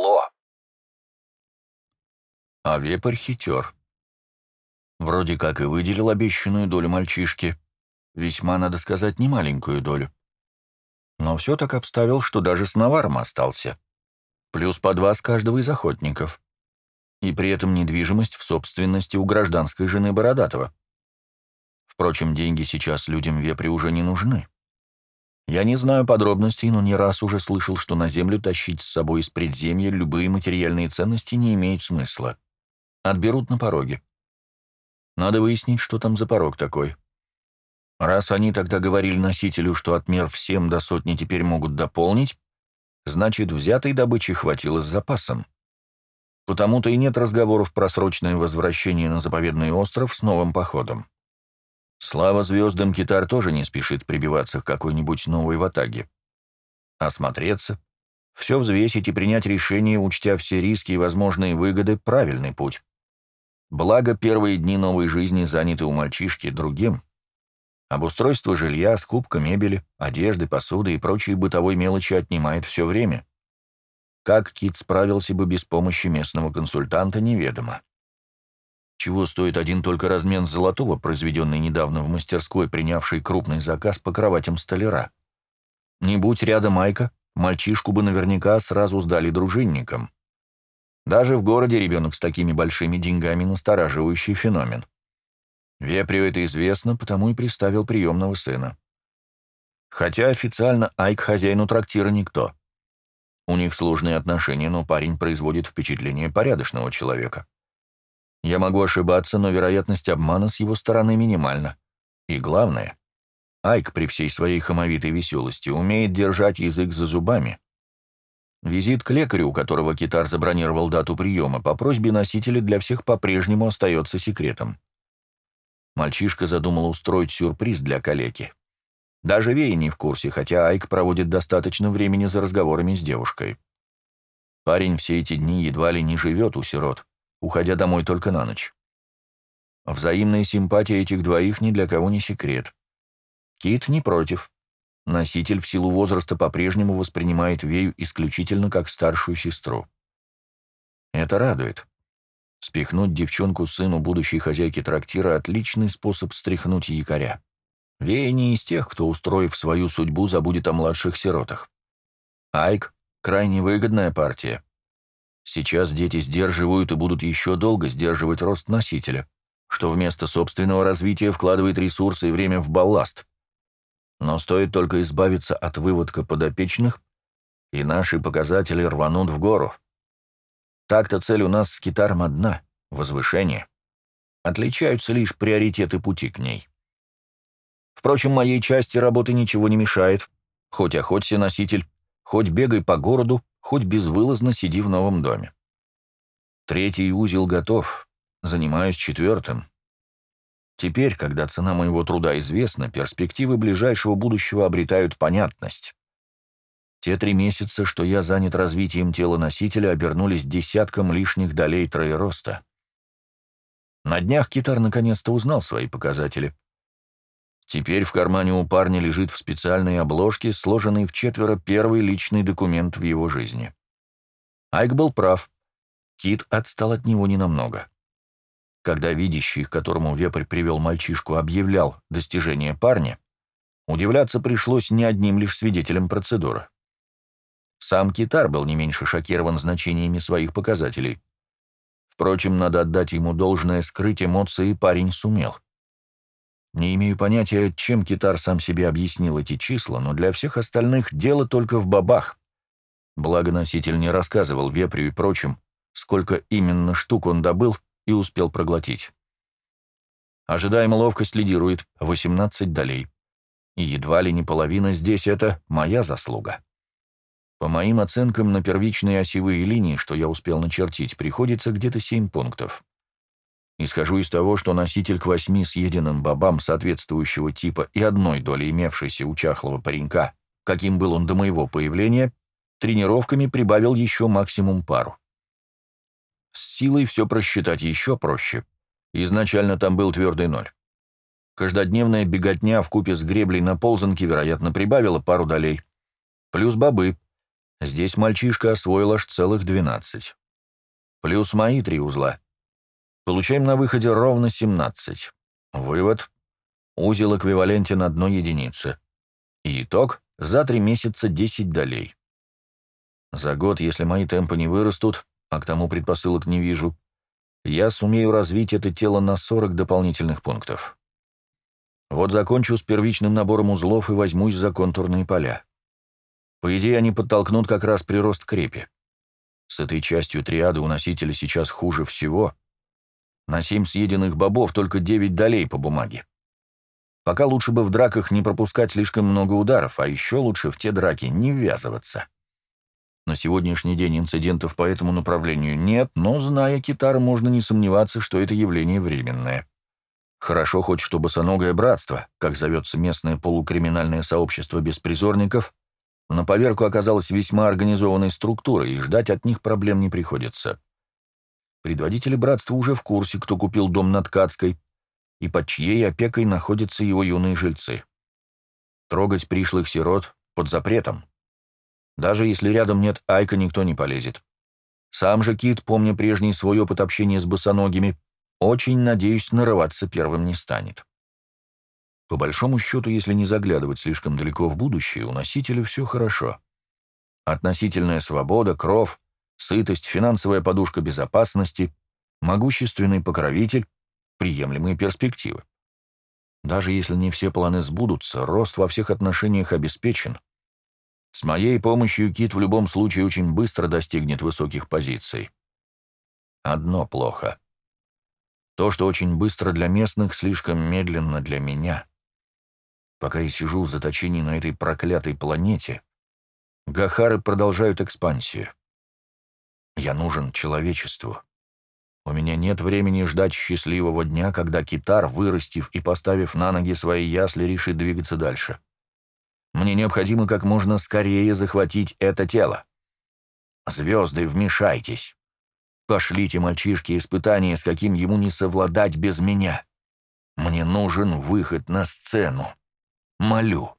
зло. А вепрь хитер. Вроде как и выделил обещанную долю мальчишки. Весьма, надо сказать, немаленькую долю. Но все так обставил, что даже с наваром остался. Плюс по два с каждого из охотников. И при этом недвижимость в собственности у гражданской жены Бородатого. Впрочем, деньги сейчас людям вепри уже не нужны. Я не знаю подробностей, но не раз уже слышал, что на землю тащить с собой из предземья любые материальные ценности не имеет смысла. Отберут на пороге. Надо выяснить, что там за порог такой. Раз они тогда говорили носителю, что отмер всем до сотни теперь могут дополнить, значит, взятой добычи хватило с запасом. Потому-то и нет разговоров про срочное возвращение на заповедный остров с новым походом. Слава звездам, китар тоже не спешит прибиваться к какой-нибудь новой ватаге. Осмотреться, все взвесить и принять решение, учтя все риски и возможные выгоды, правильный путь. Благо, первые дни новой жизни заняты у мальчишки другим. Обустройство жилья, скупка мебели, одежды, посуды и прочей бытовой мелочи отнимает все время. Как Кит справился бы без помощи местного консультанта, неведомо. Чего стоит один только размен золотого, произведенный недавно в мастерской, принявший крупный заказ по кроватям столяра. Не будь рядом Майка, мальчишку бы наверняка сразу сдали дружинникам. Даже в городе ребенок с такими большими деньгами настораживающий феномен. Вепрю это известно, потому и приставил приемного сына. Хотя официально Айк хозяину трактира никто. У них сложные отношения, но парень производит впечатление порядочного человека. Я могу ошибаться, но вероятность обмана с его стороны минимальна. И главное, Айк при всей своей хамовитой веселости умеет держать язык за зубами. Визит к лекарю, у которого Китар забронировал дату приема, по просьбе носителя для всех по-прежнему остается секретом. Мальчишка задумал устроить сюрприз для калеки. Даже Вея не в курсе, хотя Айк проводит достаточно времени за разговорами с девушкой. Парень все эти дни едва ли не живет у сирот уходя домой только на ночь. Взаимная симпатия этих двоих ни для кого не секрет. Кит не против. Носитель в силу возраста по-прежнему воспринимает Вею исключительно как старшую сестру. Это радует. Спихнуть девчонку сыну будущей хозяйки трактира – отличный способ стряхнуть якоря. Вея не из тех, кто, устроив свою судьбу, забудет о младших сиротах. Айк – крайне выгодная партия. Сейчас дети сдерживают и будут еще долго сдерживать рост носителя, что вместо собственного развития вкладывает ресурсы и время в балласт. Но стоит только избавиться от выводка подопечных, и наши показатели рванут в гору. Так-то цель у нас с китаром одна — возвышение. Отличаются лишь приоритеты пути к ней. Впрочем, моей части работы ничего не мешает. Хоть охоться носитель, хоть бегай по городу, хоть безвылазно сиди в новом доме. Третий узел готов, занимаюсь четвертым. Теперь, когда цена моего труда известна, перспективы ближайшего будущего обретают понятность. Те три месяца, что я занят развитием тела носителя, обернулись десятком лишних долей троероста. На днях китар наконец-то узнал свои показатели. Теперь в кармане у парня лежит в специальной обложке, сложенный в четверо первый личный документ в его жизни. Айк был прав. Кит отстал от него ненамного. Когда видящий, к которому вепрь привел мальчишку, объявлял достижение парня, удивляться пришлось не одним лишь свидетелем процедуры. Сам Китар был не меньше шокирован значениями своих показателей. Впрочем, надо отдать ему должное, скрыть эмоции парень сумел. Не имею понятия, чем китар сам себе объяснил эти числа, но для всех остальных дело только в бабах. Благо носитель не рассказывал вепрю и прочим, сколько именно штук он добыл и успел проглотить. Ожидаемо ловкость лидирует 18 долей. И едва ли не половина здесь — это моя заслуга. По моим оценкам, на первичные осевые линии, что я успел начертить, приходится где-то 7 пунктов. Исхожу из того, что носитель к восьми съеденным бобам соответствующего типа и одной доли имевшейся у чахлого паренька, каким был он до моего появления, тренировками прибавил еще максимум пару. С силой все просчитать еще проще. Изначально там был твердый ноль. Каждодневная беготня в купе с греблей на ползанке, вероятно, прибавила пару долей. Плюс бобы. Здесь мальчишка освоил аж целых 12. Плюс мои три узла. Получаем на выходе ровно 17. Вывод. Узел эквивалентен одной единице. И итог — за три месяца 10 долей. За год, если мои темпы не вырастут, а к тому предпосылок не вижу, я сумею развить это тело на 40 дополнительных пунктов. Вот закончу с первичным набором узлов и возьмусь за контурные поля. По идее, они подтолкнут как раз прирост крепи. С этой частью триады у носителя сейчас хуже всего. На семь съеденных бобов только 9 долей по бумаге. Пока лучше бы в драках не пропускать слишком много ударов, а еще лучше в те драки не ввязываться. На сегодняшний день инцидентов по этому направлению нет, но, зная Китара, можно не сомневаться, что это явление временное. Хорошо хоть, что босоногое братство, как зовется местное полукриминальное сообщество беспризорников, на поверку оказалось весьма организованной структурой, и ждать от них проблем не приходится. Предводители братства уже в курсе, кто купил дом над Кацкой, и под чьей опекой находятся его юные жильцы. Трогать пришлых сирот под запретом. Даже если рядом нет Айка, никто не полезет. Сам же Кит, помня прежний свой опыт общения с босоногими, очень, надеюсь, нарываться первым не станет. По большому счету, если не заглядывать слишком далеко в будущее, у носителя все хорошо. Относительная свобода, кров, сытость, финансовая подушка безопасности, могущественный покровитель, приемлемые перспективы. Даже если не все планы сбудутся, рост во всех отношениях обеспечен. С моей помощью Кит в любом случае очень быстро достигнет высоких позиций. Одно плохо. То, что очень быстро для местных, слишком медленно для меня. Пока я сижу в заточении на этой проклятой планете, Гахары продолжают экспансию. Я нужен человечеству. У меня нет времени ждать счастливого дня, когда китар, вырастив и поставив на ноги свои ясли, решит двигаться дальше. Мне необходимо как можно скорее захватить это тело. Звезды, вмешайтесь. Пошлите мальчишке испытание, с каким ему не совладать без меня. Мне нужен выход на сцену. Молю.